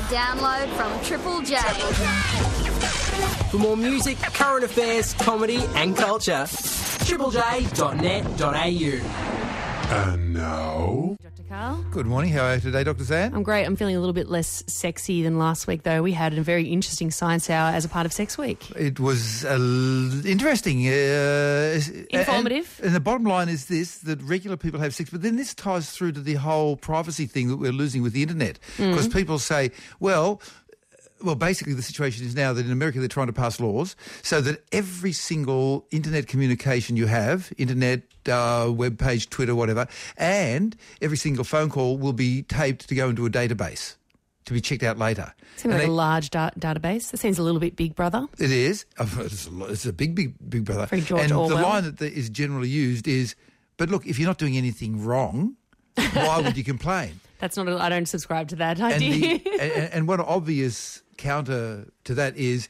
to download from Triple J. For more music, current affairs, comedy, and culture, triplej.net.au. And now, Dr. Karl? Good morning. How are you today, Dr. Zan? I'm great. I'm feeling a little bit less sexy than last week, though. We had a very interesting science hour as a part of Sex Week. It was uh, interesting. Uh, Informative. And, and the bottom line is this, that regular people have sex, but then this ties through to the whole privacy thing that we're losing with the internet. Because people say, well, well, basically the situation is now that in America they're trying to pass laws so that every single internet communication you have, internet, uh, web page, Twitter, whatever, and every single phone call will be taped to go into a database to be checked out later. Seems And like they- a large da- database. That seems a little bit big, brother. It is. Oh, It's a, it's a big, big, big brother. Very George and Orwell. the line that is generally used is, "But look, if you're not doing anything wrong, why would you complain?" That's not. A, I don't subscribe to that And, idea. the, and, and one obvious counter to that is,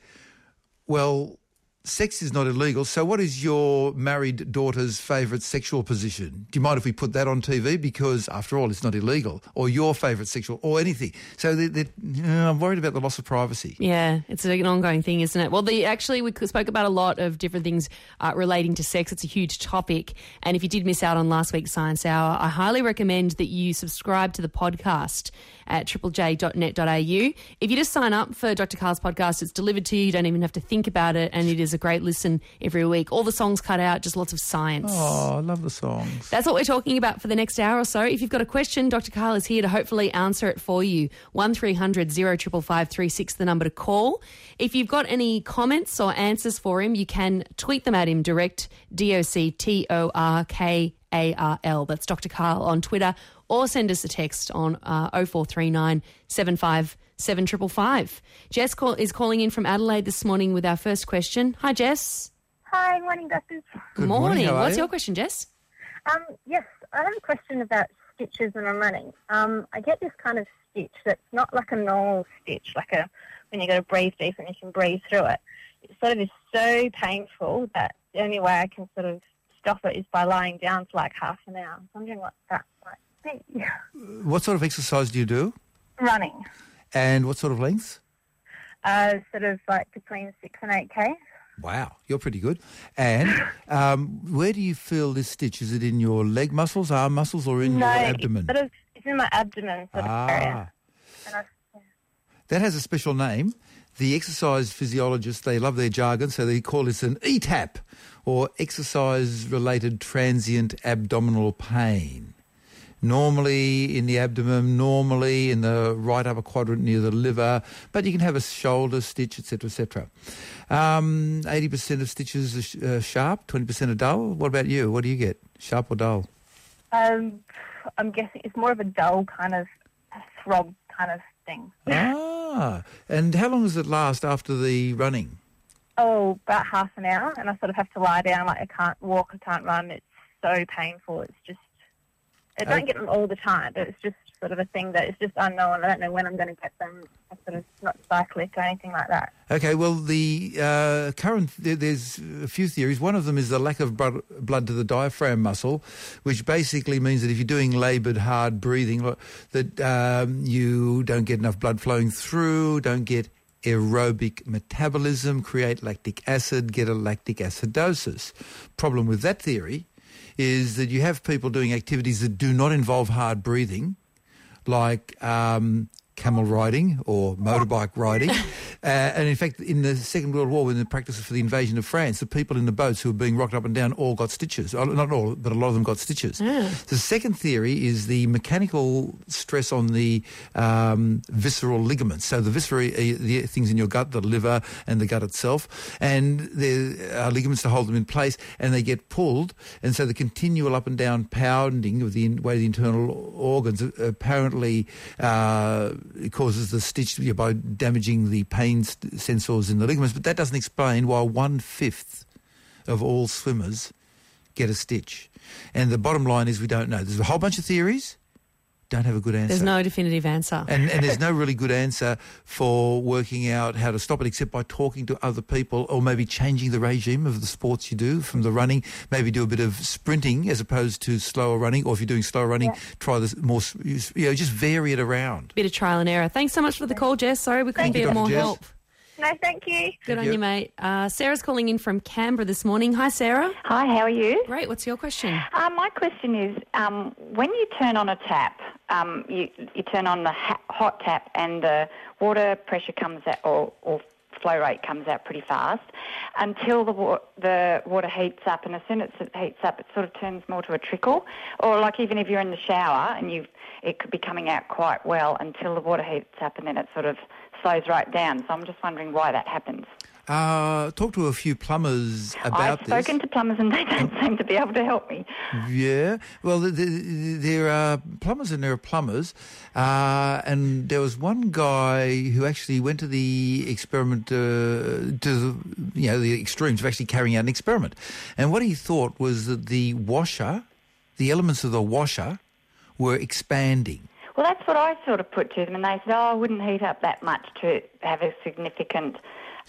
well, sex is not illegal. So, what is your married daughter's favourite sexual position? Do you mind if we put that on TV because, after all, it's not illegal, or your favourite sexual, or anything? So, they, they, you know, I'm worried about the loss of privacy. Yeah, it's an ongoing thing, isn't it? Well, the actually we spoke about a lot of different things uh, relating to sex. It's a huge topic, and if you did miss out on last week's Science Hour, I highly recommend that you subscribe to the podcast at triplej.net.au. If you just sign up for Dr. Karl's podcast, it's delivered to you. You don't even have to think about it, and it is a great listen every week. All the songs cut out, just lots of science. Oh, I love the songs. That's what we're talking about for the next hour or so. If you've got a question, Dr. Karl is here to hopefully answer it for you. 1300 055536, the number to call. If you've got any comments or answers for him, you can tweet them at him direct, D O C T O R K A R L. That's Dr. Karl on Twitter, or send us a text on uh, 0439 75 7555. Jess call- is calling in from Adelaide this morning with our first question. Hi, Jess. Hi, morning, doctors. Good morning, how are What's you? your question, Jess? Um, yes, I have a question about stitches when I'm running. Um, I get this kind of stitch that's not like a normal stitch, like a when you go to breathe deep and you can breathe through it. It sort of is so painful that the only way I can sort of stop it is by lying down for like half an hour. I'm wondering what that might be. What sort of exercise do you do? running, And what sort of lengths? uh, sort of like between six and eight k. Wow, you're pretty good. And um, where do you feel this stitch? Is it in your leg muscles, arm muscles, or in No, your it's abdomen? sort of it's in my abdomen sort of ah, area. And I, that has a special name. The exercise physiologists, they love their jargon, so they call this an ETAP, or exercise-related transient abdominal pain. Normally in the abdomen, normally in the right upper quadrant near the liver, but you can have a shoulder stitch, etc., etc. Um, 80% of stitches are sh- uh, sharp, 20% are dull. What about you? What do you get, sharp or dull? Um, I'm guessing it's more of a dull kind of throb kind of thing. ah, and how long does it last after the running? Oh, about half an hour, and I sort of have to lie down. Like I can't walk, I can't run. It's so painful. It's just I don't get them all the time, but it's just sort of a thing that is just unknown. I don't know when I'm going to get them. I'm sort of not cyclic or anything like that. Okay, well, the uh, current there, there's a few theories. One of them is the lack of blood, blood to the diaphragm muscle, which basically means that if you're doing laboured, hard breathing, that um, you don't get enough blood flowing through, don't get aerobic metabolism, create lactic acid, get a lactic acidosis. Problem with that theory is that you have people doing activities that do not involve hard breathing, like um, camel riding or motorbike riding. uh, and in fact, in the Second World War, when the practice for the invasion of France, the people in the boats who were being rocked up and down all got stitches. Uh, Not all, but a lot of them got stitches. The second theory is the mechanical stress on the um, visceral ligaments. So the viscera, the things in your gut, the liver and the gut itself, and there are ligaments to hold them in place, and they get pulled, and so the continual up and down pounding of the way the internal organs uh, apparently uh, causes the stitch by damaging the pain sensors in the ligaments. But that doesn't explain why one fifth of all swimmers get a stitch. And the bottom line is we don't know. There's a whole bunch of theories, don't have a good answer. There's no definitive answer. and, and there's no really good answer for working out how to stop it except by talking to other people or maybe changing the regime of the sports you do from the running. Maybe do a bit of sprinting as opposed to slower running. Or if you're doing slower running, try this more, you know, just vary it around. Bit of trial and error. Thanks so much for the call, Jess. Sorry we couldn't Thank you, be of more Jess. help. No, thank you. Good on you. you, mate. Uh, Sarah's calling in from Canberra this morning. Hi, Sarah. Hi, how are you? Great. What's your question? Uh, my question is, um, when you turn on a tap, um, you, you turn on the ha- hot tap and the water pressure comes out, or, or flow rate comes out pretty fast, until the, wa- the water heats up, and as soon as it heats up, it sort of turns more to a trickle, or like even if you're in the shower and you it could be coming out quite well until the water heats up, and then it sort of slows right down. So I'm just wondering why that happens. Uh, talk to a few plumbers about this. I've spoken to plumbers and they don't seem to be able to help me. Yeah, well, the, the, there are plumbers and there are plumbers, uh, and there was one guy who actually went to the experiment, uh, to the, you know the extremes of actually carrying out an experiment, and what he thought was that the washer, the elements of the washer, were expanding. Well, that's what I sort of put to them, and they said, "Oh, I wouldn't heat up that much to have a significant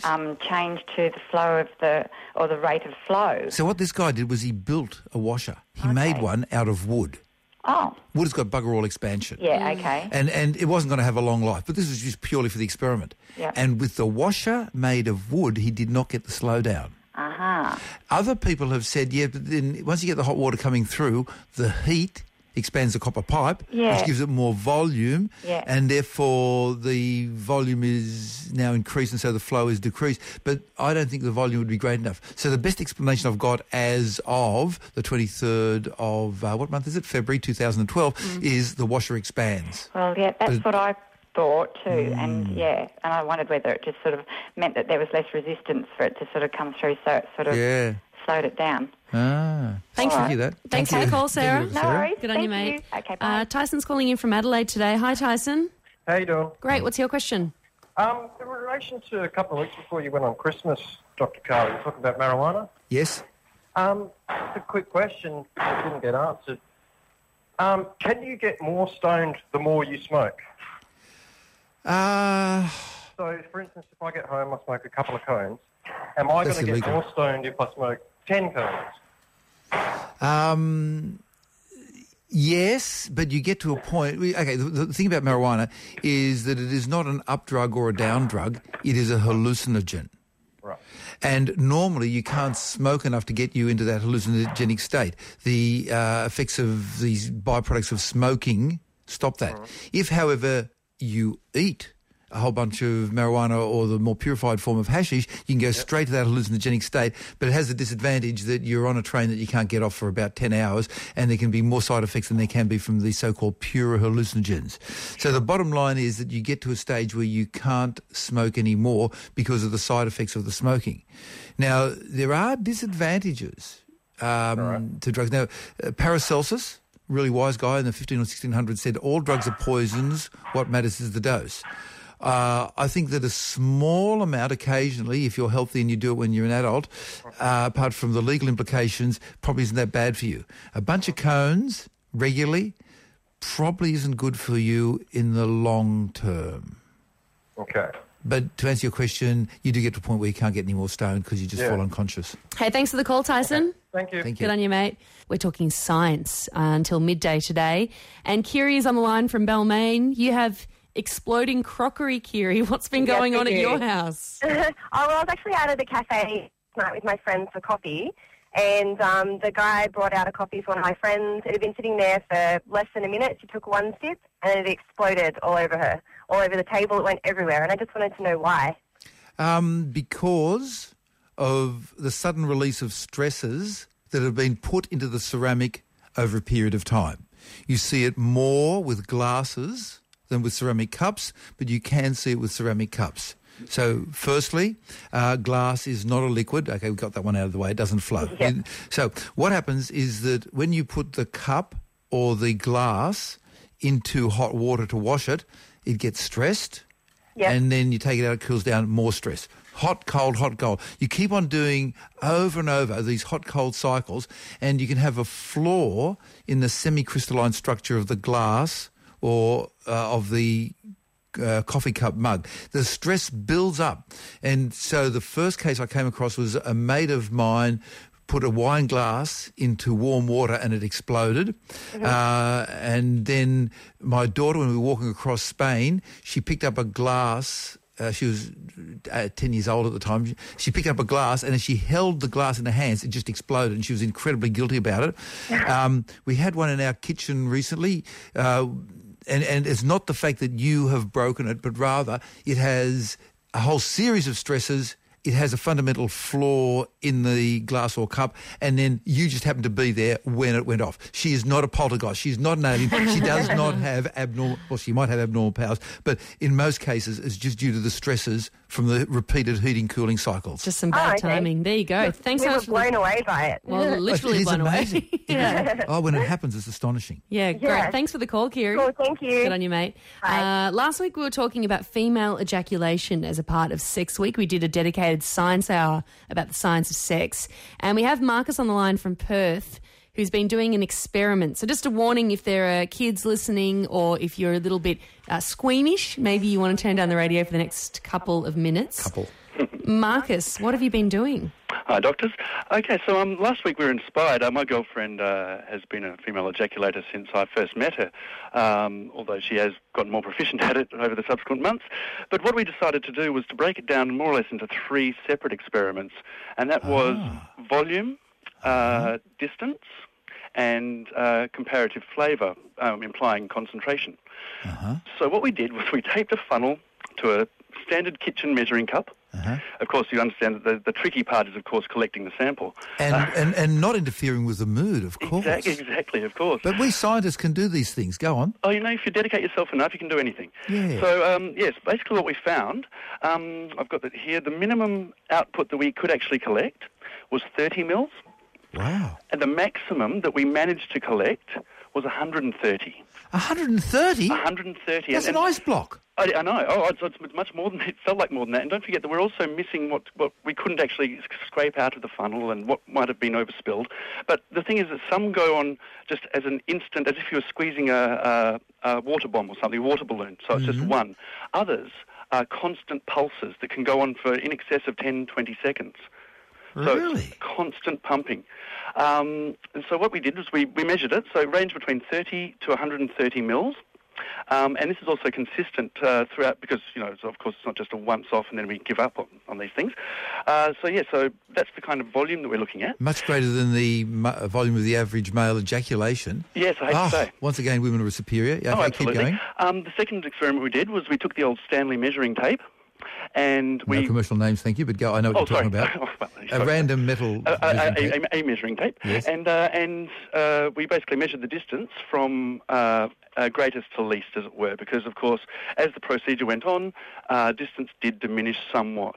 um, change to the flow of the or the rate of flow." So what this guy did was he built a washer. He made one out of wood. Oh, Wood has got bugger all expansion. yeah, okay, And and it wasn't going to have a long life, but this was just purely for the experiment. Yep. And with the washer made of wood, he did not get the slowdown. uh huh. Other people have said, yeah, but then once you get the hot water coming through, the heat expands the copper pipe, Yeah. which gives it more volume, Yeah. and therefore the volume is now increased, and so the flow is decreased. But I don't think the volume would be great enough. So the best explanation I've got as of the 23rd of, uh, what month is it? February 2012, Mm. is the washer expands. Well, yeah, that's But- what I thought too, and Hmm. yeah, and I wondered whether it just sort of meant that there was less resistance for it to sort of come through, so it sort of Yeah. slowed it down. Ah. Thanks, Thank you, that. Thanks Thank for the call, Sarah. No Sarah. worries. Good on Thank you, mate. Okay, bye. Uh, Tyson's calling in from Adelaide today. Hi, Tyson. How you doing? Great. What's your question? Um, in relation to a couple of weeks before you went on Christmas, Dr. Karl, you were talking about marijuana. Yes. Um, just a quick question that didn't get answered. Um, can you get more stoned the more you smoke? Uh, So, for instance, if I get home, I smoke a couple of cones. Am I going to get more stoned if I smoke 10 cones? Um, yes, but you get to a point. Okay, the, the thing about marijuana is that it is not an up drug or a down drug. It is a hallucinogen. Right. And normally you can't smoke enough to get you into that hallucinogenic state. The uh, effects of these byproducts of smoking stop that. If, however, you eat a whole bunch of marijuana or the more purified form of hashish, you can go straight to that hallucinogenic state, but it has the disadvantage that you're on a train that you can't get off for about 10 hours, and there can be more side effects than there can be from the so-called pure hallucinogens. So the bottom line is that you get to a stage where you can't smoke anymore because of the side effects of the smoking. Now, there are disadvantages um, to drugs. Now, uh, Paracelsus, really wise guy in the 15 or 1600s, said all drugs are poisons. What matters is the dose. Uh, I think that a small amount occasionally, if you're healthy and you do it when you're an adult, uh, apart from the legal implications, probably isn't that bad for you. A bunch of cones regularly probably isn't good for you in the long term. Okay. But to answer your question, you do get to a point where you can't get any more stoned because you just Yeah. fall unconscious. Hey, thanks for the call, Tyson. Thank you. Thank you. Good on you, mate. We're talking science uh, until midday today. And Kiri is on the line from Balmain. You have exploding crockery, Kiri. What's been going we on at do. your house? oh, well, I was actually out at the cafe last night with my friends for coffee, and um, the guy brought out a coffee for one of my friends. It had been sitting there for less than a minute. She took one sip, and it exploded all over her, all over the table. It went everywhere, and I just wanted to know why. Um, because of the sudden release of stresses that have been put into the ceramic over a period of time. You see it more with glasses than with ceramic cups, but you can see it with ceramic cups. So, firstly, uh, glass is not a liquid. Okay, we got that one out of the way. It doesn't flow. Yeah. So, what happens is that when you put the cup or the glass into hot water to wash it, it gets stressed Yeah. and then you take it out, it cools down, more stress. Hot, cold, hot, cold. You keep on doing over and over these hot, cold cycles, and you can have a flaw in the semi-crystalline structure of the glass or uh, of the uh, coffee cup mug. The stress builds up. And so the first case I came across was a mate of mine put a wine glass into warm water and it exploded. Uh, and then my daughter, when we were walking across Spain, she picked up a glass uh, she was uh, 10 years old at the time. She picked up a glass and as she held the glass in her hands, it just exploded and she was incredibly guilty about it. Um, we had one in our kitchen recently. Uh, and, and it's not the fact that you have broken it, but rather it has a whole series of stresses. It has a fundamental flaw in the glass or cup, and then you just happen to be there when it went off. She is not a poltergeist. She's not an alien. she does not have abnormal, well, she might have abnormal powers, but in most cases, it's just due to the stresses from the repeated heating cooling cycles. Just some bad Oh, okay. timing. There you go. Thanks we so were much for the- blown away by it. Well, literally it is blown amazing. away. Yeah. Oh, when it happens, it's astonishing. Yeah, great. Yeah. Thanks for the call, Kiri. Cool, thank you. Good on you, mate. Bye. Uh, last week we were talking about female ejaculation as a part of Sex Week. We did a dedicated science hour about the science of sex. And we have Marcus on the line from Perth who's been doing an experiment. So just a warning if there are kids listening or if you're a little bit uh, squeamish, maybe you want to turn down the radio for the next couple of minutes. Couple. Marcus, what have you been doing? Hi, doctors. Okay, so um, last week we were inspired. Uh, my girlfriend uh, has been a female ejaculator since I first met her, um, although she has gotten more proficient at it over the subsequent months. But what we decided to do was to break it down more or less into three separate experiments, and that was volume, uh, distance, and uh, comparative flavour, um, implying concentration. So what we did was we taped a funnel to a standard kitchen measuring cup. Of course, you understand that the, the tricky part is, of course, collecting the sample. And, and, and not interfering with the mood, of course. Exactly, exactly, of course. But we scientists can do these things. Go on. Oh, you know, if you dedicate yourself enough, you can do anything. Yeah. So, um, yes, basically what we found, um, I've got it here, the minimum output that we could actually collect was 30 mils, Wow. and the maximum that we managed to collect was 130. 130? 130. That's and, an ice block. I, I know. Oh, it's, it's much more than it felt like more than that. And don't forget that we're also missing what, what we couldn't actually scrape out of the funnel and what might have been overspilled. But the thing is that some go on just as an instant, as if you were squeezing a, a, a water bomb or something, a water balloon. So it's just mm-hmm. one. Others are constant pulses that can go on for in excess of 10, 20 seconds. So Really? it's constant pumping. Um, and so what we did was we, we measured it. So it ranged between 30 to 130 mils. Um, and this is also consistent uh, throughout because, you know, of course, it's not just a once off and then we give up on, on these things. Uh, so, yeah, so that's the kind of volume that we're looking at. Much greater than the mu- volume of the average male ejaculation. Yes, I hate Ah, to say. Once again, women are superior. Yeah, oh, okay, keep absolutely. going. Um, the second experiment we did was we took the old Stanley measuring tape and No we... commercial names, thank you, but go. I know what Oh, you're sorry. talking about. Well, A random metal a, a, measuring a, tape. a, a measuring tape, Yes. and uh, and uh, we basically measured the distance from uh, uh, greatest to least, as it were, because of course, as the procedure went on, uh, distance did diminish somewhat.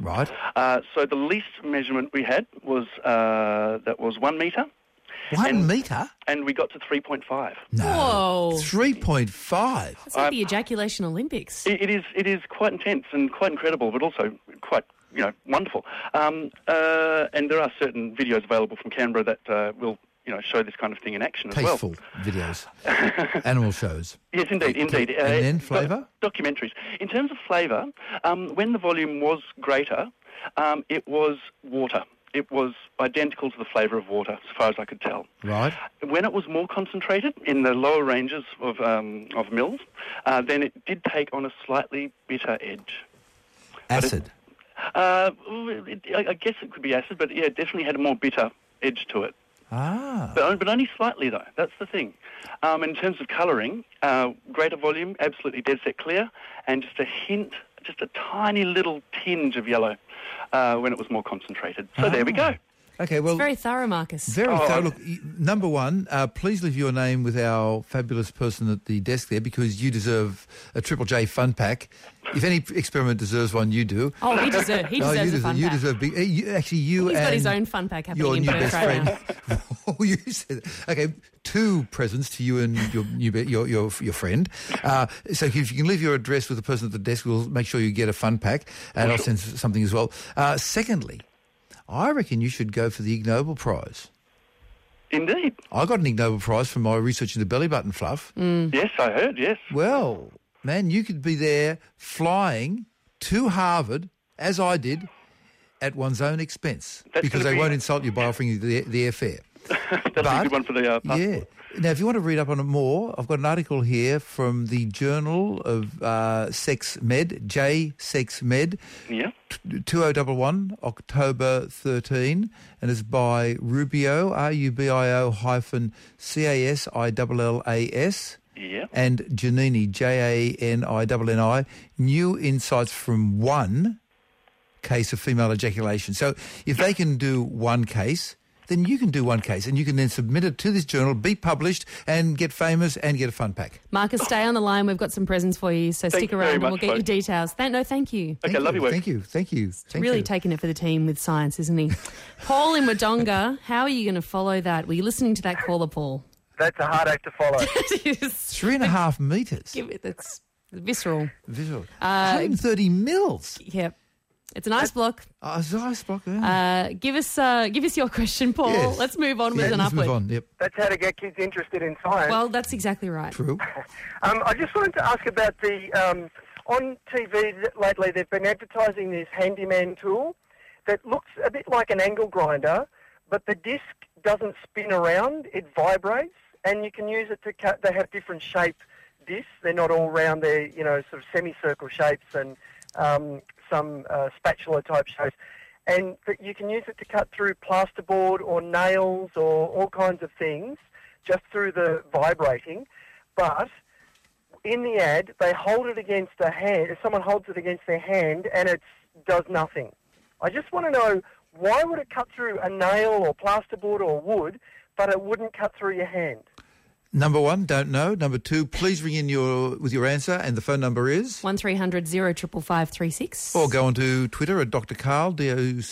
Right. Uh, so the least measurement we had was uh, that was one meter, One And- metre? and we got to three point five. No. Whoa. 3.5. It's like the ejaculation Olympics. It, it is it is quite intense and quite incredible, but also quite you know wonderful. Um, uh, and there are certain videos available from Canberra that uh, will you know show this kind of thing in action as well. Tasteful videos. Animal shows. Yes, indeed, indeed. Uh, And then flavour? documentaries. In terms of flavour, um, when the volume was greater, um, it was water. It was identical to the flavour of water, as far as I could tell. Right. When it was more concentrated in the lower ranges of, um, of mils, uh, then it did take on a slightly bitter edge. Acid. Uh, it, I I guess it could be acid, but yeah, it definitely had a more bitter edge to it. Ah. But, but only slightly, though. That's the thing. Um, in terms of colouring, uh, greater volume, absolutely dead set clear, and just a hint, just a tiny little tinge of yellow uh, when it was more concentrated. So there we go. Okay, well, Very thorough, Marcus. Very Oh, thorough. Look, number one, uh, please leave your name with our fabulous person at the desk there because you deserve a Triple J fun pack. If any experiment deserves one, you do. Oh, he deserves, he Oh, deserves you a fun you pack. deserve big. You, actually, you He's and got his own fun pack happening your in new best friend. oh, you said okay. Two presents to you and your new be- your your your friend. Uh, so if you can leave your address with the person at the desk, we'll make sure you get a fun pack, and I'll send something as well. Uh, secondly, I reckon you should go for the Ig Nobel Prize. Indeed. I got an Ig Nobel Prize for my research into belly button fluff. Yes, I heard, yes. Well, man, you could be there flying to Harvard, as I did, at one's own expense. That's because they be- won't insult you by offering you the, the airfare. That'll be a good one for the uh, passport. Yeah. Now, if you want to read up on it more, I've got an article here from the Journal of uh, Sex Med, J Sex Med, Yeah. 2011, October 13, and it's by Rubio, R-U-B-I-O hyphen C-A-S-I-L-L-A-S, Yeah. and Jannini, J-A-N-I-N-N-I, new insights from one case of female ejaculation. So if they can do one case, then you can do one case, and you can then submit it to this journal, be published, and get famous and get a fun pack. Marcus, stay on the line. We've got some presents for you, so Thank stick you around and we'll get your folks. details. Thank, no, thank you. Okay, Thank love you. your work. Thank you. Thank you. Thank really you. taking it for the team with science, isn't he? Paul in Wodonga, how are you going to follow that? Were you listening to that caller, Paul? That's a hard act to follow. Three and a half metres. Give it, that's visceral. Visual. Uh, 130 mils. Yep. It's a nice block. Oh, it's an ice block. Yeah. Uh, give us uh, give us your question, Paul. Yes. Let's move on Yeah, with an let's upward. move on. Yep. That's how to get kids interested in science. Well, that's exactly right. True. Um, I just wanted to ask about the um, on TV lately. They've been advertising this handyman tool that looks a bit like an angle grinder, but the disc doesn't spin around; it vibrates, and you can use it to cut. They have different shape discs. They're not all round. They're you know sort of semicircle shapes and um, some uh, spatula type shapes. And you can use it to cut through plasterboard or nails or all kinds of things just through the vibrating. But in the ad, they hold it against a hand. If someone holds it against their hand, and it does nothing. I just want to know why would it cut through a nail or plasterboard or wood, but it wouldn't cut through your hand? Number one, don't know. Number two, please ring in your with your answer, and the phone number is. One 555 Or go onto Twitter at Dr. Karl, D-O-C-T-O-R-K-A-R-L,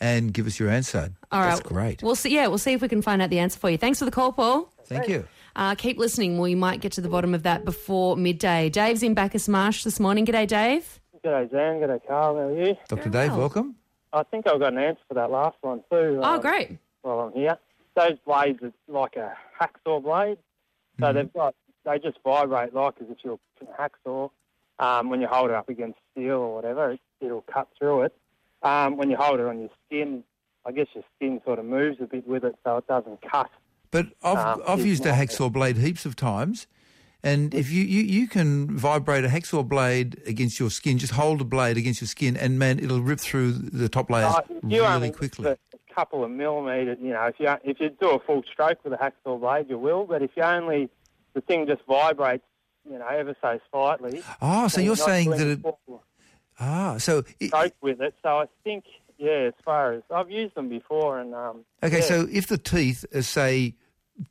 and give us your answer. All right. That's great. We'll see. Yeah, we'll see if we can find out the answer for you. Thanks for the call, Paul. Thank you. Uh, keep listening. We might get to the bottom of that before midday. Dave's in Bacchus Marsh this morning. G'day, Dave. G'day, Zan. G'day, Karl. How are you? Dr. Dave, well. welcome. I think I've got an answer for that last one too. Oh, uh, great. While I'm here, those blades are like a hacksaw blade, so they've got they just vibrate like as if you're a hacksaw. Um, when you hold it up against steel or whatever, it, it'll cut through it. Um, when you hold it on your skin, I guess your skin sort of moves a bit with it, so it doesn't cut. But I've, Um, I've used a hacksaw blade heaps of times, and if you, you, you can vibrate a hacksaw blade against your skin, just hold a blade against your skin, and man, it'll rip through the top layers Uh, only really quickly. Couple of millimetres, you know, if you if you do a full stroke with a hacksaw blade, you will. But if you only the thing just vibrates, you know, ever so slightly. Ah, so you're saying that it- Ah, so it, stroke with it. So I think, yeah, as far as I've used them before, and um, Okay, yeah. so if the teeth are, say,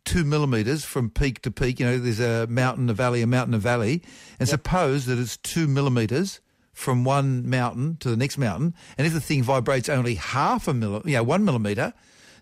two millimetres from peak to peak, you know, there's a mountain, a valley, a mountain, a valley, and suppose that it's two millimetres from one mountain to the next mountain, and if the thing vibrates only half a milli, yeah, one millimetre,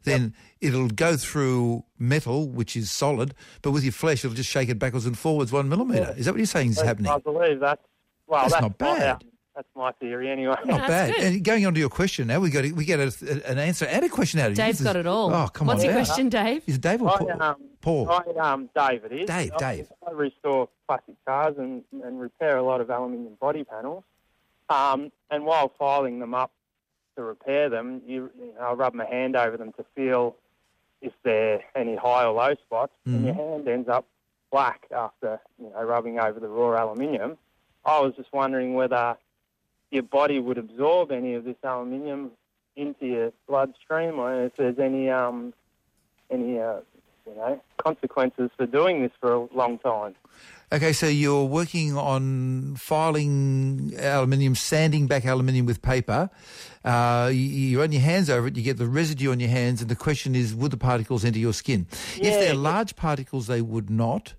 then it'll go through metal, which is solid, but with your flesh, it'll just shake it backwards and forwards one millimetre. Is that what you're saying is I- happening? I believe that's well, That's that's, not my- bad. that's my theory anyway. Not bad. And going on to your question now, we got we get a, an answer and a question out of you. Dave's This is- got it all. Oh, come What's on, your Dave. question, Dave? Is it Dave or I, Paul? um, Paul. I, um, Dave, it is. Dave, I, Dave. I restore plastic cars and, and repair a lot of aluminium body panels. Um, and while filing them up to repair them, you, I rub my hand over them to feel if there are any high or low spots. And your hand ends up black after you know rubbing over the raw aluminium. I was just wondering whether your body would absorb any of this aluminium into your bloodstream, or if there's any um, any uh, you know consequences for doing this for a long time. Okay, so you're working on filing aluminium, sanding back aluminium with paper. Uh, you, you run your hands over it, you get the residue on your hands, and the question is, would the particles enter your skin? if they're large particles, they would not.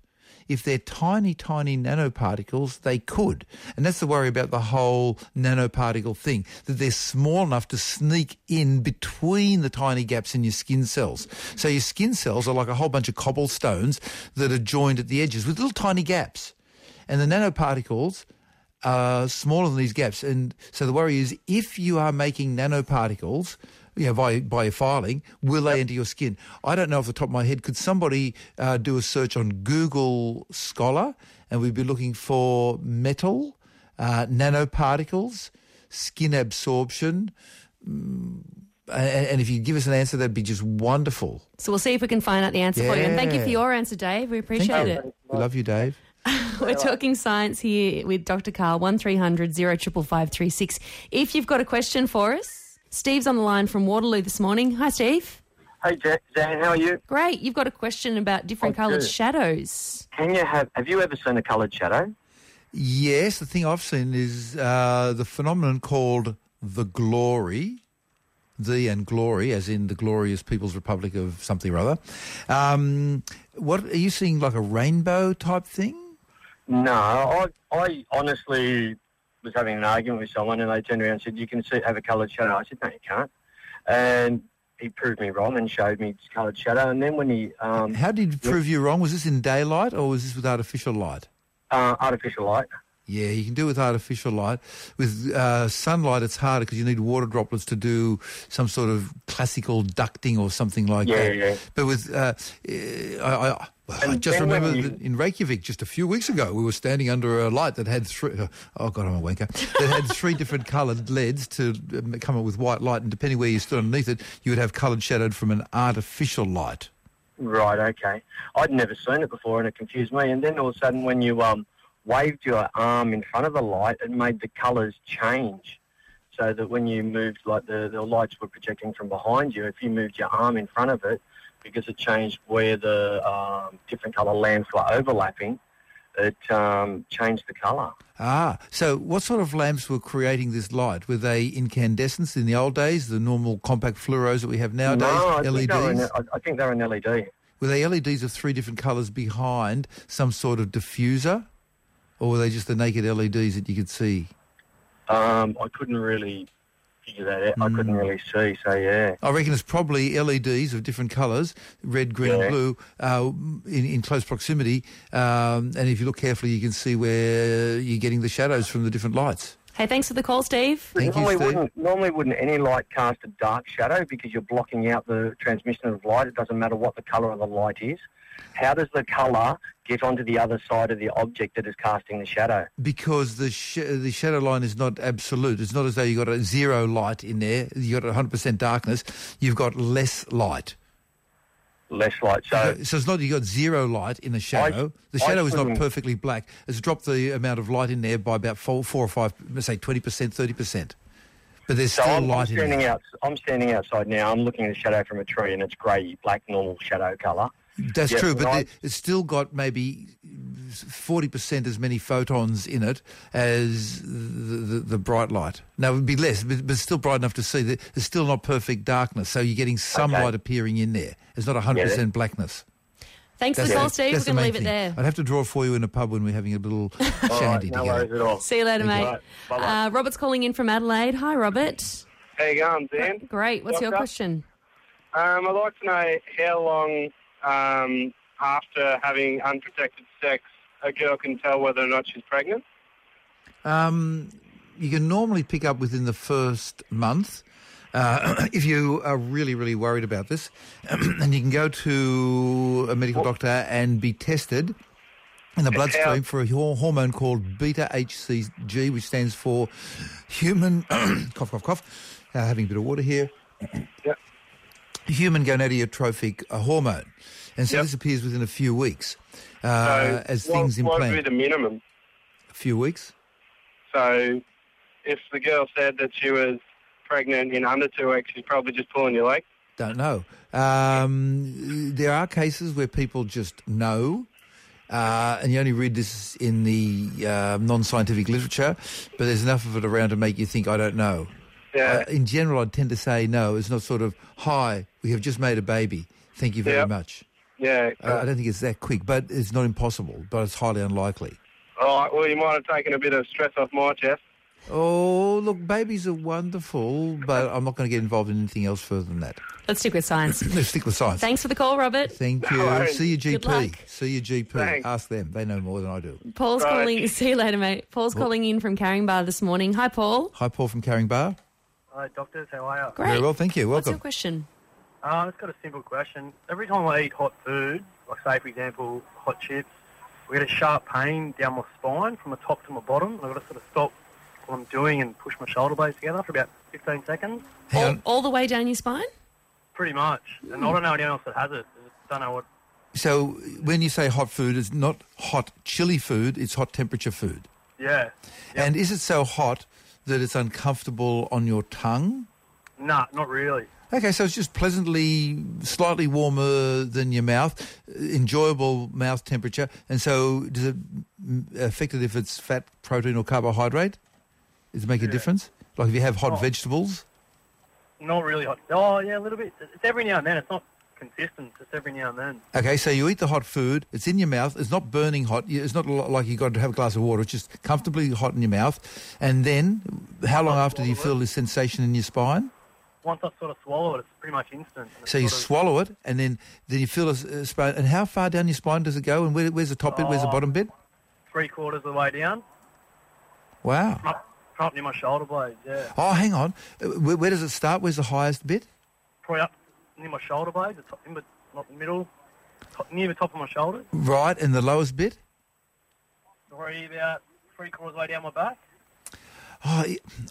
If they're tiny, tiny nanoparticles, they could. And that's the worry about the whole nanoparticle thing, that they're small enough to sneak in between the tiny gaps in your skin cells. So your skin cells are like a whole bunch of cobblestones that are joined at the edges with little tiny gaps. And the nanoparticles are smaller than these gaps. And so the worry is if you are making nanoparticles you know, by, by filing, will they enter your skin? I don't know off the top of my head. Could somebody uh, do a search on Google Scholar and we'd be looking for metal, uh, nanoparticles, skin absorption, mm, and, and if you give us an answer, that'd be just wonderful. So we'll see if we can find out the answer for you. And thank you for your answer, Dave. We Thank appreciate you. it. We love you, Dave. We're talking science here with Dr. Karl, 1300 055536. If you've got a question for us, Steve's on the line from Waterloo this morning. Hi, Steve. Hey, Ja- Dan, how are you? Great. You've got a question about different I coloured do. shadows. Can you have? Have you ever seen a coloured shadow? Yes, the thing I've seen is uh, the phenomenon called the glory. The and glory, as in the glorious People's Republic of something or other. Um, what are you seeing, like a rainbow type thing? No, I, I honestly was having an argument with someone, and they turned around and said, "You can see have a coloured shadow." I said, "No, you can't," and he proved me wrong and showed me coloured shadow. And then when he um, How did he prove you wrong? Was this in daylight or was this with artificial light? uh, artificial light, Yeah, you can do it with artificial light. With uh, sunlight, it's harder because you need water droplets to do some sort of classical ducting or something like Yeah, that. yeah. But with, uh, uh, I, I, I just remember you- in Reykjavik just a few weeks ago, we were standing under a light that had three, oh God, I'm a wanker, that had three different coloured LEDs to um, come up with white light. And depending where you stood underneath it, you would have coloured shadowed from an artificial light. right? Okay, I'd never seen it before, and it confused me. And then all of a sudden, when you um, waved your arm in front of the light, it made the colours change. So that when you moved, like the, the lights were projecting from behind you, if you moved your arm in front of it, because it changed where the um, different colour lamps were overlapping, it um, changed the colour. Ah, so what sort of lamps were creating this light? Were they incandescents in the old days, the normal compact fluoros that we have nowadays, no, I LEDs? an, I, think they're an LED. Were they LEDs of three different colours behind some sort of diffuser? Or were they just the naked LEDs that you could see? Um, I couldn't really figure that out. I Hmm. couldn't really see. So yeah. I reckon it's probably LEDs of different colours, red, green, Yeah. blue, uh, in, in close proximity. Um, and if you look carefully, you can see where you're getting the shadows from the different lights. Hey, thanks for the call, Steve. Thank you, Steve. wouldn't, normally wouldn't any light cast a dark shadow because you're blocking out the transmission of light. It doesn't matter what the colour of the light is. How does the colour get onto the other side of the object that is casting the shadow? Because the sh- the shadow line is not absolute. It's not as though you've got a zero light in there. You've got 100% darkness. You've got less light. Less light. So So it's not you've got zero light in the shadow. the I shadow is not perfectly black. It's dropped the amount of light in there by about four, four or five, say 20%, 30%. But there's So still I'm, I'm light in standing there. out. I'm standing outside now. I'm looking at a shadow from a tree, and it's grey, black, normal shadow colour. That's Yeah, true, but right. the- it's still got maybe 40% as many photons in it as the, the, the bright light. Now, it would be less, but, but still bright enough to see. that There's still not perfect darkness, so you're getting some Okay. light appearing in there. It's not 100% blackness. Thanks for the call, Steve. We're going to main leave it there. I'd have to draw for you in a pub when we're having a little All right, shandy no together. at all. See you later, Thank you. mate. Bye-bye. Uh, Robert's calling in from Adelaide. Hi, Robert. How you going, Dan? Great. What's your Doctor? question? Um, I'd like to know how long um, after having unprotected sex a girl can tell whether or not she's pregnant. Um, you can normally pick up within the first month. Uh, if you are really, really worried about this, and you can go to a medical doctor and be tested in the bloodstream for a hormone called beta HCG, which stands for human cough, cough, cough. Uh, having a bit of water here. Yep. Human gonadotrophic uh, hormone, and so Yep. this appears within a few weeks uh, so as what, things what would be the minimum? A few weeks. So if the girl said that she was pregnant in under two weeks, she's probably just pulling your leg. Don't know. Um, there are cases where people just know, uh, and you only read this in the uh, non-scientific literature, but there's enough of it around to make you think, I don't know. Yeah. Uh, in general, I'd tend to say no. It's not sort of, hi, we have just made a baby. Thank you very Yep. much. Yeah. I, I don't think it's that quick, but it's not impossible, but it's highly unlikely. All right. Well, you might have taken a bit of stress off my chest. Oh, look, babies are wonderful, but I'm not going to get involved in anything else further than that. Let's stick with science. Let's stick with science. Thanks for the call, Robert. Thank you. worries. See your Good luck. GP. See your GP. Thanks. Ask them. They know more than I do. Paul's Right. calling. See you later, mate. Paul's calling in from Caringbah this morning. Hi, Paul. Hi, Paul from Caringbah. Hi, doctors. How are you? Great. Very well, thank you. What's Welcome. your question? Uh, I've got a simple question. Every time I eat hot food, like say for example hot chips, I get a sharp pain down my spine from the top to my bottom. I've got to sort of stop what I'm doing and push my shoulder blades together for about 15 seconds. All, all the way down your spine? Pretty much. And I don't know anyone else that has it. I just don't know what. So when you say hot food, it's not hot chili food, it's hot temperature food. Yeah. And is it so hot that it's uncomfortable on your tongue? Nah, not really. Okay, so it's just pleasantly, slightly warmer than your mouth, enjoyable mouth temperature. And so does it affect it if it's fat, protein or carbohydrate? Does it make a difference? Like if you have hot Oh. vegetables? Not really hot. Oh, yeah, a little bit. It's every now and then. It's not consistent. It's every now and then. Okay, so you eat the hot food, it's in your mouth, it's not burning hot, it's not like you've got to have a glass of water, it's just comfortably hot in your mouth. And then, how long after do you feel this sensation in your spine? Once I sort of swallow it, it's pretty much instant. So you swallow it, and then, then you feel a, a spine. And how far down your spine does it go? And where, where's the top bit? Where's the Oh. bottom bit? three quarters of the way down. Wow. Up, up near my shoulder blades, yeah. Oh, hang on. Where, where does it start? Where's the highest bit? Probably up near my shoulder blades, the top, in, but not the middle, top, near the top of my shoulder. Right, and the lowest bit? Probably about three quarters of the way down my back. Oh,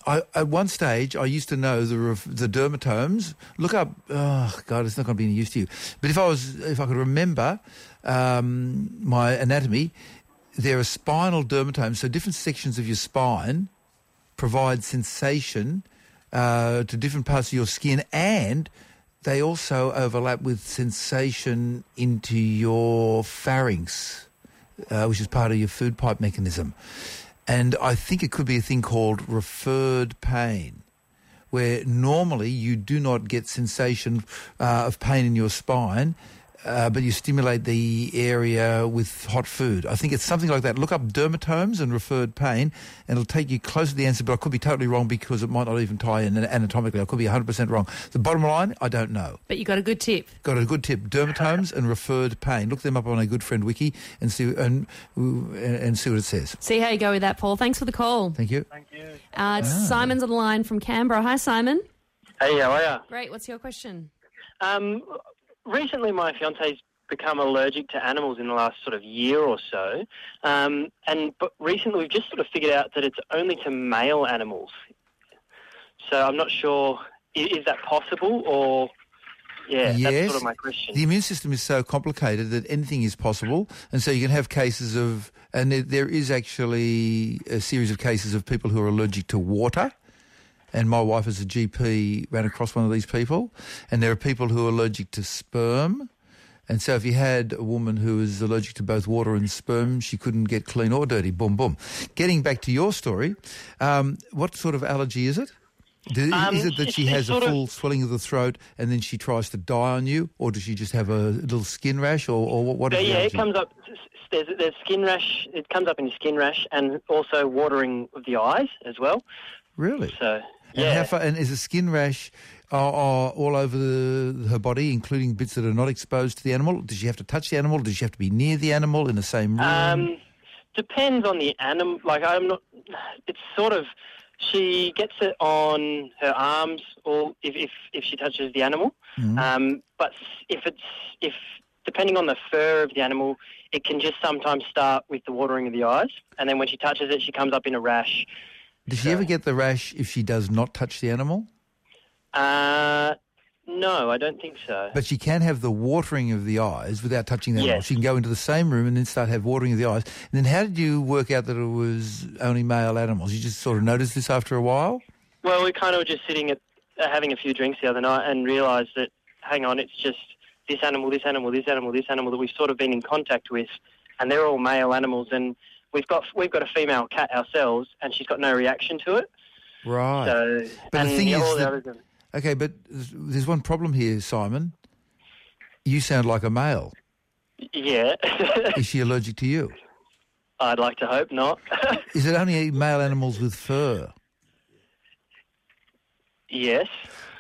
I, at one stage, I used to know the the dermatomes. Look up. Oh God, it's not going to be any use to you. But if I was, if I could remember um, my anatomy, there are spinal dermatomes. So different sections of your spine provide sensation uh, to different parts of your skin, and they also overlap with sensation into your pharynx, uh, which is part of your food pipe mechanism. And I think it could be a thing called referred pain, where normally you do not get sensation uh, of pain in your spine, uh, but you stimulate the area with hot food. I think it's something like that. Look up dermatomes and referred pain, and it'll take you closer to the answer, but I could be totally wrong because it might not even tie in anatomically. I could be 100% wrong. The bottom line, I don't know. But you got a good tip. Got a good tip: dermatomes and referred pain. Look them up on a good friend wiki and see and and see what it says. See how you go with that, Paul. Thanks for the call. Thank you. Thank you. Uh, Simon's on the line from Canberra. Hi, Simon. Hey, how are you? Great. What's your question? Um, recently, my fiance's become allergic to animals in the last sort of year or so, um, and but recently we've just sort of figured out that it's only to male animals. So I'm not sure i- is that possible or yeah, yes. that's sort of my question. The immune system is so complicated that anything is possible, and so you can have cases of, and there, there is actually a series of cases of people who are allergic to water. And my wife, as a GP, ran across one of these people. And there are people who are allergic to sperm. And so if you had a woman who was allergic to both water and sperm, she couldn't get clean or dirty. Boom, boom. Getting back to your story, um, what sort of allergy is it? Do- Um, is it that she has a sort of- full swelling of the throat and then she tries to die on you, or does she just have a little skin rash, or, or what- what is But the yeah, it comes up. There's, there's skin rash. It comes up in your skin rash, and also watering of the eyes as well. Really? So And, yeah, and is a skin rash uh, uh, all over the, her body, including bits that are not exposed to the animal? Does she have to touch the animal? Does she have to be near the animal in the same room? Um, depends on the animal. Like I'm not. It's sort of. She gets it on her arms, or if if, if she touches the animal. Mm-hmm. Um, but if it's if depending on the fur of the animal, it can just sometimes start with the watering of the eyes, and then when she touches it, she comes up in a rash. Does she ever get the rash if she does not touch the animal? Uh, no, I don't think so. But she can have the watering of the eyes without touching the animal. Yes. She can go into the same room and then start have watering of the eyes. And then how did you work out that it was only male animals? You just sort of noticed this after a while? Well, we kind of were just sitting at uh, having a few drinks the other night and realised that, hang on, it's just this animal, this animal, this animal, this animal that we've sort of been in contact with, and they're all male animals, and we've got we've got a female cat ourselves, and she's got no reaction to it. Right. So, But and the thing yeah, is the that- Okay, but there's- there's one problem here, Simon. You sound like a male. yeah, Is she allergic to you? I'd like to hope not. Is it only male animals with fur? yes.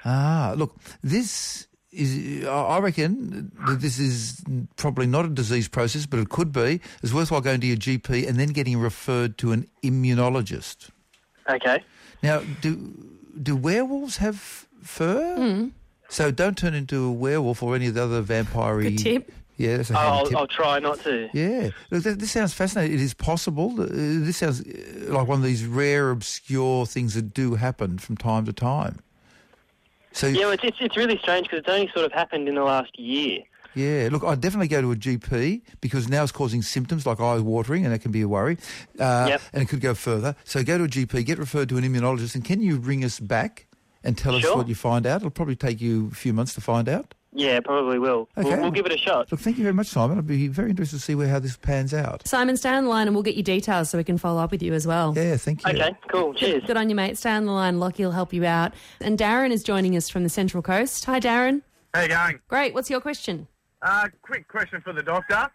Ah, look, this is, I I reckon that this is probably not a disease process, but it could be. It's worthwhile going to your GP and then getting referred to an immunologist. Okay. Now, do do werewolves have fur? Mm. So don't turn into a werewolf or any of the other vampire Good tip. Yeah, that's a handy I'll, tip. I'll try not to. Yeah, Look, th- this sounds fascinating. It is possible. Uh, This sounds uh, like one of these rare, obscure things that do happen from time to time. So Yeah, it's, it's, it's really strange because it's only sort of happened in the last year. Yeah, look, I'd definitely go to a GP because now it's causing symptoms like eye watering, and that can be a worry. Uh, Yep. And it could go further. So go to a GP, get referred to an immunologist, and can you ring us back and tell us what you find out? It'll probably take you a few months to find out. Yeah, probably will. Okay. We'll, we'll give it a shot. Look, thank you very much, Simon. I'd be very interested to see where how this pans out. Simon, stay on the line and we'll get your details so we can follow up with you as well. Yeah, thank you. Okay, cool. Cheers. Good on you, mate. Stay on the line. Lockie will help you out. And Darren is joining us from the Central Coast. Hi, Darren. How you going? Great. What's your question? Uh, quick question for the doctor.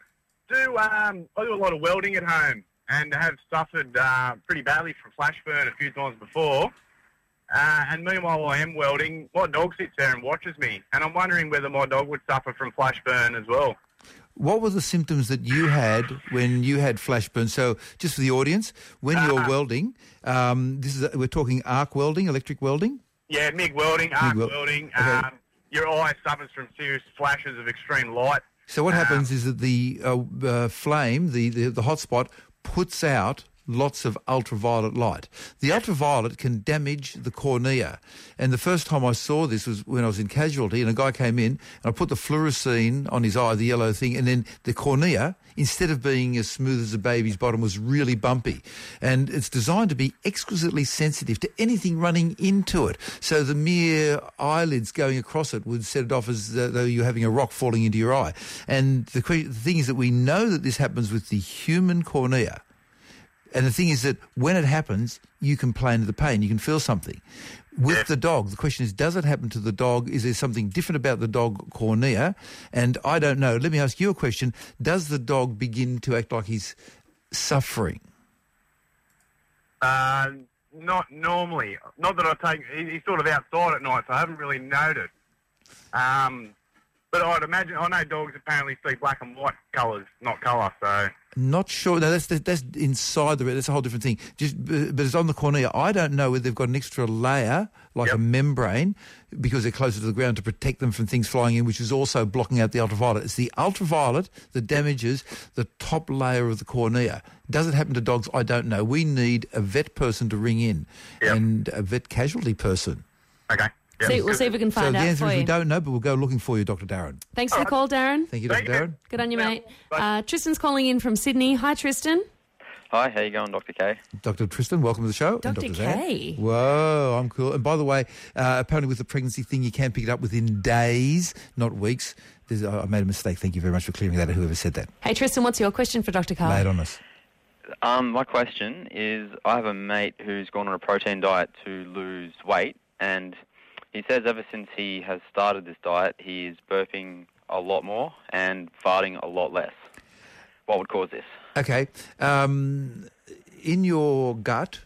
Do um, I do a lot of welding at home and have suffered uh, pretty badly from flash burn a few times before. Uh, and meanwhile, I am welding. My dog sits there and watches me, and I'm wondering whether my dog would suffer from flash burn as well. What were the symptoms that you had when you had flash burn? So, just for the audience, when you're Uh-huh. welding, um, this is we're talking arc welding, electric welding. Yeah, MIG welding, arc wel- welding. okay. Um, your eye suffers from serious flashes of extreme light. So what happens is that the uh, uh, flame, the, the the hotspot, puts out lots of ultraviolet light. The ultraviolet can damage the cornea. And the first time I saw this was when I was in casualty, and a guy came in and I put the fluorescein on his eye, the yellow thing, and then the cornea, instead of being as smooth as a baby's bottom, was really bumpy. And it's designed to be exquisitely sensitive to anything running into it. So the mere eyelids going across it would set it off as though you're having a rock falling into your eye. And the, the thing is that we know that this happens with the human cornea. And the thing is that when it happens, you complain of the pain. You can feel something. With the dog, the question is, does it happen to the dog? Is there something different about the dog cornea? And I don't know. Let me ask you a question. Does the dog begin to act like he's suffering? Uh, not normally. Not that I take. He's sort of outside at night, so I haven't really noted. Um, but I'd imagine. I know dogs apparently see black and white colours, not colour. So Not sure. No, that's that's inside the red. That's a whole different thing. Just, but it's on the cornea. I don't know whether they've got an extra layer, like a membrane, because they're closer to the ground to protect them from things flying in, which is also blocking out the ultraviolet. It's the ultraviolet that damages the top layer of the cornea. Does it happen to dogs? I don't know. We need a vet person to ring in, and a vet casualty person. okay. See, we'll see if we can So find the out answer for is we you. don't know, but we'll go looking for you, Dr. Darren. Thanks for the call, Darren. Thank you, Dr. Darren. Good on you, mate. Uh, Tristan's calling in from Sydney. Hi, Tristan. Hi, how you going, Dr. K? Dr. Tristan, welcome to the show. And Dr. Zan. K. Whoa, I'm cool. And by the way, uh, apparently with the pregnancy thing, you can pick it up within days, not weeks. There's, I made a mistake. Thank you very much for clearing that. out, Whoever said that, Hey, Tristan, what's your question for Dr. Karl? lay it on us. Um, my question is, I have a mate who's gone on a protein diet to lose weight, and he says ever since he has started this diet, he is burping a lot more and farting a lot less. What would cause this? Okay. Um, in your gut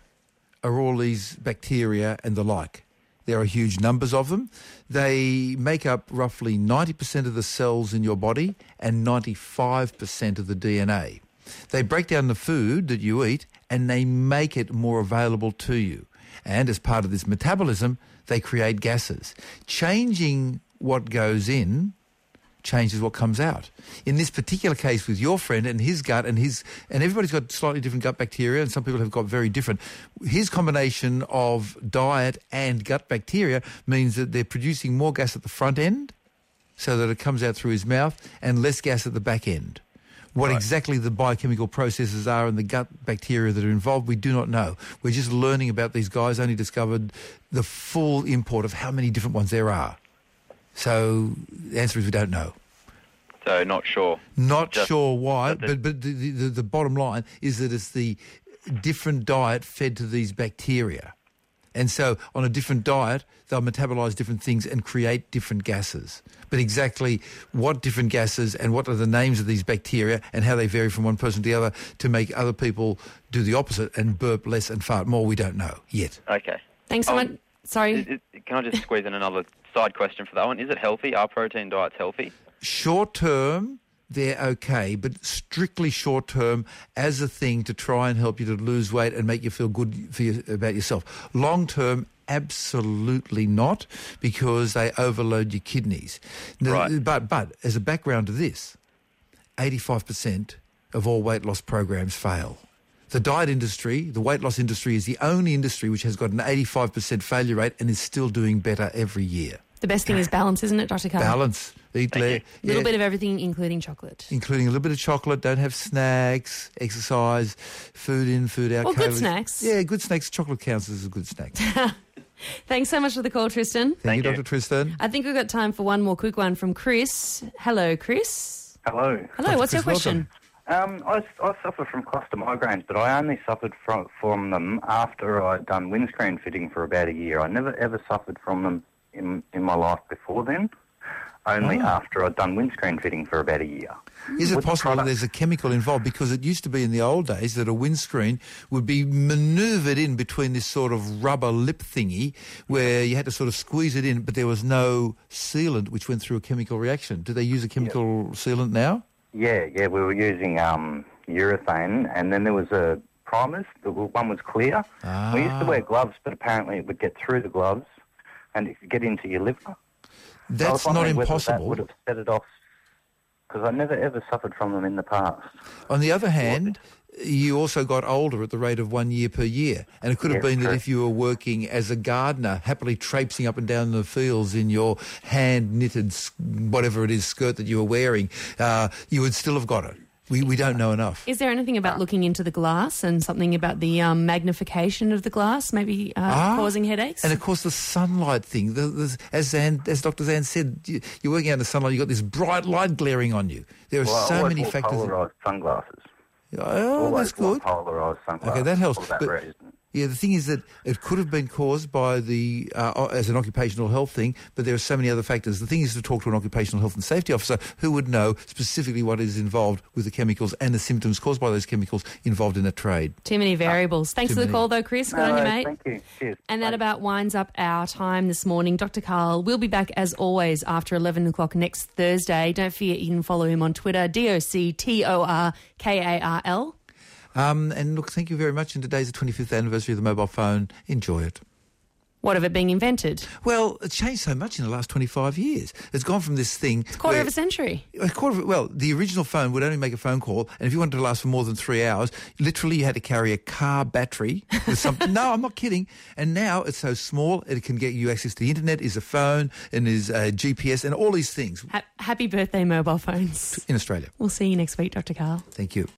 are all these bacteria and the like. There are huge numbers of them. They make up roughly 90% of the cells in your body and 95% of the DNA. They break down the food that you eat and they make it more available to you. And as part of this metabolism, they create gases. Changing what goes in changes what comes out. In this particular case with your friend and his gut and his and everybody's got slightly different gut bacteria and some people have got very different. His combination of diet and gut bacteria means that they're producing more gas at the front end so that it comes out through his mouth and less gas at the back end. What exactly the biochemical processes are and the gut bacteria that are involved, we do not know. We're just learning about these guys, only discovered the full import of how many different ones there are. So the answer is we don't know. So not sure. Not Just- sure why, but but the, the, the bottom line is that it's the different diet fed to these bacteria. And so on a different diet, they'll metabolize different things and create different gases. But exactly what different gases and what are the names of these bacteria and how they vary from one person to the other to make other people do the opposite and burp less and fart more, we don't know yet. Okay. Thanks so Um, much. Sorry. Is- is- can I just squeeze in another side question for that one? Is it healthy? Are protein diets healthy? Short term, they're okay, but strictly short term as a thing to try and help you to lose weight and make you feel good for you, about yourself. Long term, absolutely not, because they overload your kidneys. The- Right. But but as a background to this, eighty five percent of all weight loss programs fail. The diet industry, the weight loss industry, is the only industry which has got an 85% failure rate and is still doing better every year. The best thing is balance, isn't it, Dr. Karl? Balance. Eat le- A little yeah, bit of everything, including chocolate. including a little bit of chocolate. Don't have snacks. Exercise. Food in, food out. Well, good snacks. Yeah, good snacks. Chocolate counts as a good snack. Thanks so much for the call, Tristan. Thank, you, Dr. Tristan. I think we've got time for one more quick one from Chris. Hello, Chris. Hello. Hello, what's your question? Um, I, I suffer from cluster migraines, but I only suffered from from them after I'd done windscreen fitting for about a year. I never ever suffered from them in in my life before then. Only Oh. after I'd done windscreen fitting for about a year. Is it With possible that there's a chemical involved? Because it used to be in the old days that a windscreen would be manoeuvred in between this sort of rubber lip thingy where you had to sort of squeeze it in, but there was no sealant which went through a chemical reaction. Do they use a chemical sealant now? Yeah, yeah, we were using um, urethane, and then there was a primers. The one was clear. We used to wear gloves, but apparently it would get through the gloves, and it could get into your liver. So That's not wondering whether That impossible. would have set it off because I never ever suffered from them in the past. On the other hand, you also got older at the rate of one year per year. And it could have Yes, been that true. if you were working as a gardener, happily traipsing up and down the fields in your hand-knitted, whatever it is, skirt that you were wearing, uh, you would still have got it. We, we don't know enough. Is there anything about looking into the glass and something about the um, magnification of the glass maybe uh, Ah, causing headaches? And of course, the sunlight thing. The, the, as Zan, as Dr. Zan said, you, you're working out in the sunlight. You've got this bright light glaring on you. There are well, so many factors. Polarized sunglasses. Oh, always that's good. Polarized sunglasses. Okay, that helps. For that But- reason. Yeah, the thing is that it could have been caused by the uh, as an occupational health thing, but there are so many other factors. The thing is to talk to an occupational health and safety officer who would know specifically what is involved with the chemicals and the symptoms caused by those chemicals involved in a trade. Too many variables. Thanks too for the many. call, though, Chris. Good No on you, mate. Thank you. Cheers. And that about winds up our time this morning. Dr. Karl will be back as always after 11 o'clock next Thursday. Don't forget you can follow him on Twitter, D O C T O R K A R L. Um, and look, thank you very much. And today's the 25th anniversary of the mobile phone. Enjoy it. What of it being invented? Well, it's changed so much in the last 25 years. It's gone from this thing. It's a quarter of a century. A quarter of, well, the original phone would only make a phone call, and if you wanted to last for more than three hours, literally you had to carry a car battery with something. no, I'm not kidding. And now it's so small, it can get you access to the internet, is a phone, and is a GPS, and all these things Ha- happy birthday, mobile phones. in Australia. We'll see you next week, Dr. Karl. Thank you.